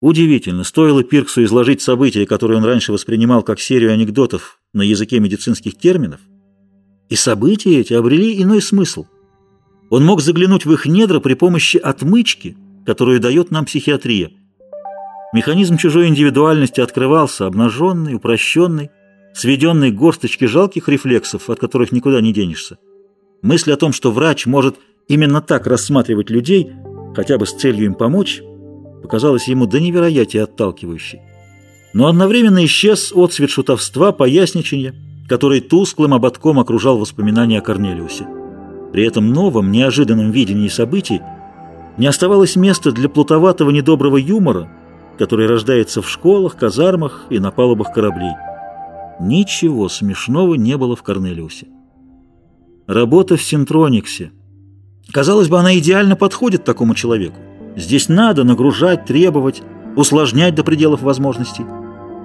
Удивительно, стоило Пирксу изложить события, которые он раньше воспринимал как серию анекдотов на языке медицинских терминов, и события эти обрели иной смысл. Он мог заглянуть в их недра при помощи отмычки, которую дает нам психиатрия. Механизм чужой индивидуальности открывался, обнаженный, упрощенный, сведенный к горсточке жалких рефлексов, от которых никуда не денешься. Мысль о том, что врач может именно так рассматривать людей, хотя бы с целью им помочь, показалась ему до невероятия отталкивающей. Но одновременно исчез отцвет шутовства, поясничания, который тусклым ободком окружал воспоминания о Корнелиусе. При этом новом, неожиданном видении событий не оставалось места для плутоватого недоброго юмора, который рождается в школах, казармах и на палубах кораблей. Ничего смешного не было в Корнелиусе. Работа в Синтрониксе. Казалось бы, она идеально подходит такому человеку. Здесь надо нагружать, требовать, усложнять до пределов возможностей.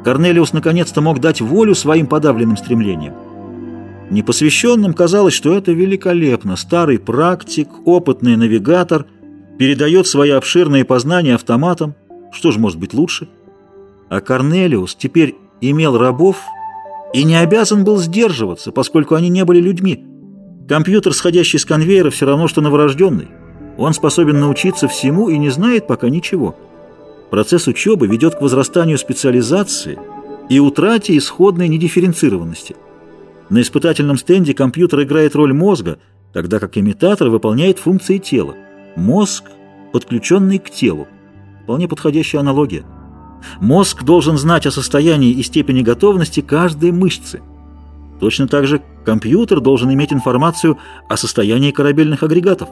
Корнелиус наконец-то мог дать волю своим подавленным стремлениям. Непосвященным казалось, что это великолепно. Старый практик, опытный навигатор передает свои обширные познания автоматам. Что же может быть лучше? А Корнелиус теперь имел рабов и не обязан был сдерживаться, поскольку они не были людьми. Компьютер, сходящий с конвейера, все равно, что новорожденный. Он способен научиться всему и не знает пока ничего. Процесс учебы ведет к возрастанию специализации и утрате исходной недифференцированности. На испытательном стенде компьютер играет роль мозга, тогда как имитатор выполняет функции тела. Мозг, подключенный к телу. Вполне подходящая аналогия. Мозг должен знать о состоянии и степени готовности каждой мышцы. Точно так же компьютер должен иметь информацию о состоянии корабельных агрегатов.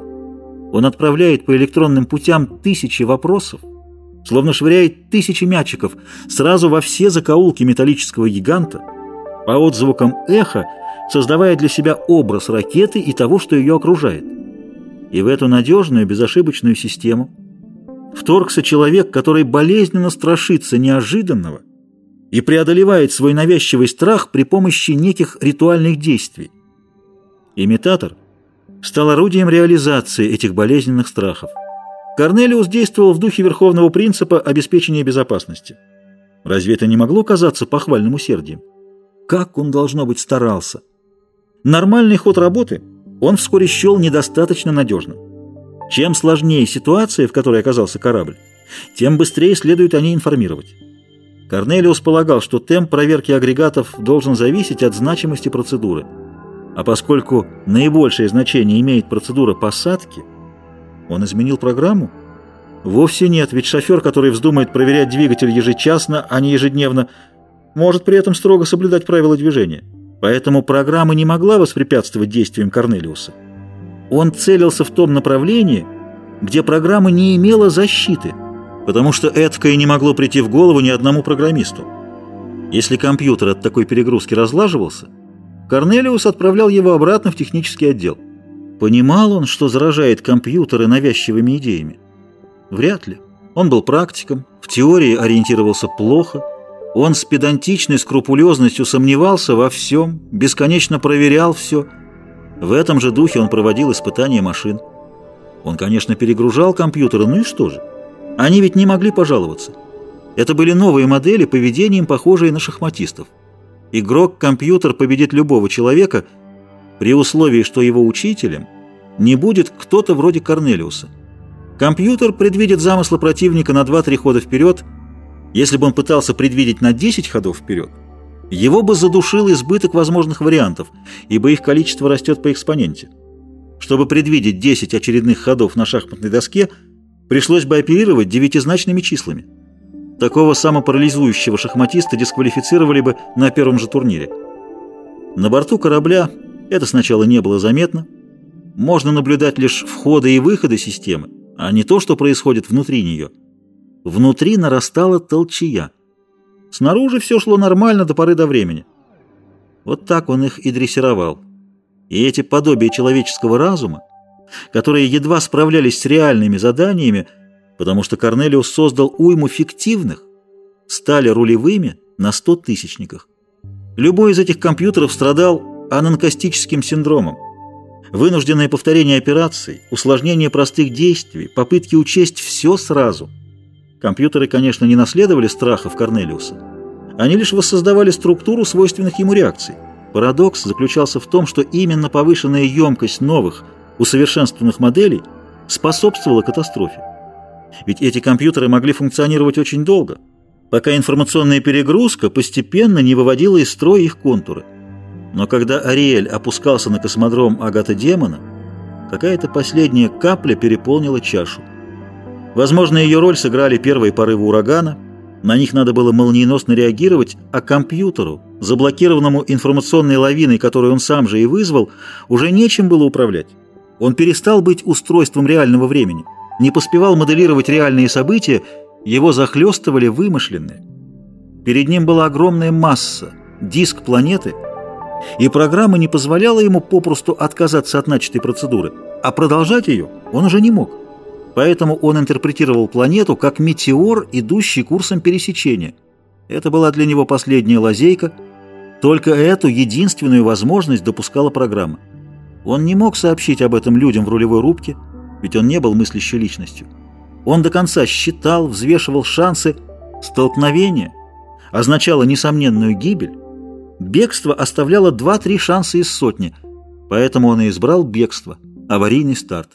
Он отправляет по электронным путям тысячи вопросов, словно швыряет тысячи мячиков сразу во все закоулки металлического гиганта, по отзвукам эха, создавая для себя образ ракеты и того, что ее окружает. И в эту надежную, безошибочную систему вторгся человек, который болезненно страшится неожиданного и преодолевает свой навязчивый страх при помощи неких ритуальных действий. Имитатор стал орудием реализации этих болезненных страхов. Корнелиус действовал в духе верховного принципа обеспечения безопасности. Разве это не могло казаться похвальным усердием? Как он, должно быть, старался! Нормальный ход работы он вскоре счел недостаточно надежным. Чем сложнее ситуация, в которой оказался корабль, тем быстрее следует о ней информировать. Корнелиус полагал, что темп проверки агрегатов должен зависеть от значимости процедуры. А поскольку наибольшее значение имеет процедура посадки, он изменил программу? Вовсе нет, ведь шофер, который вздумает проверять двигатель ежечасно, а не ежедневно, может при этом строго соблюдать правила движения. Поэтому программа не могла воспрепятствовать действиям Корнелиуса. Он целился в том направлении, где программа не имела защиты, потому что эткое не могло прийти в голову ни одному программисту. Если компьютер от такой перегрузки разлаживался, Корнелиус отправлял его обратно в технический отдел. Понимал он, что заражает компьютеры навязчивыми идеями? Вряд ли. Он был практиком, в теории ориентировался плохо, он с педантичной скрупулезностью сомневался во всем, бесконечно проверял все – в этом же духе он проводил испытания машин. Он, конечно, перегружал компьютеры, ну и что же? Они ведь не могли пожаловаться. Это были новые модели, поведением похожие на шахматистов. Игрок-компьютер победит любого человека при условии, что его учителем не будет кто-то вроде Корнелиуса. Компьютер предвидит замыслы противника на 2-3 хода вперед. Если бы он пытался предвидеть на 10 ходов вперед, его бы задушил избыток возможных вариантов, ибо их количество растет по экспоненте. Чтобы предвидеть 10 очередных ходов на шахматной доске, пришлось бы оперировать девятизначными числами. Такого самопарализующего шахматиста дисквалифицировали бы на первом же турнире. На борту корабля это сначала не было заметно. Можно наблюдать лишь входы и выходы системы, а не то, что происходит внутри нее. Внутри нарастала толчья – Снаружи все шло нормально до поры до времени. Вот так он их и дрессировал. И эти подобия человеческого разума, которые едва справлялись с реальными заданиями, потому что Корнелиус создал уйму фиктивных, стали рулевыми на сто тысячниках. Любой из этих компьютеров страдал ананкастическим синдромом. Вынужденное повторение операций, усложнение простых действий, попытки учесть все сразу – Компьютеры, конечно, не наследовали страхов Корнелиуса. Они лишь воссоздавали структуру свойственных ему реакций. Парадокс заключался в том, что именно повышенная емкость новых, усовершенствованных моделей способствовала катастрофе. Ведь эти компьютеры могли функционировать очень долго, пока информационная перегрузка постепенно не выводила из строя их контуры. Но когда Ариэль опускался на космодром Агата-демона, какая-то последняя капля переполнила чашу. Возможно, ее роль сыграли первые порывы урагана, на них надо было молниеносно реагировать, а компьютеру, заблокированному информационной лавиной, которую он сам же и вызвал, уже нечем было управлять. Он перестал быть устройством реального времени, не поспевал моделировать реальные события, его захлестывали вымышленные. Перед ним была огромная масса, диск планеты — и программа не позволяла ему попросту отказаться от начатой процедуры, а продолжать ее он уже не мог. Поэтому он интерпретировал планету как метеор, идущий курсом пересечения. Это была для него последняя лазейка, только эту единственную возможность допускала программа. Он не мог сообщить об этом людям в рулевой рубке, ведь он не был мыслящей личностью. Он до конца считал, взвешивал шансы. Столкновение означало несомненную гибель, Бегство оставляло 2-3 шанса из сотни, поэтому он и избрал бегство, аварийный старт.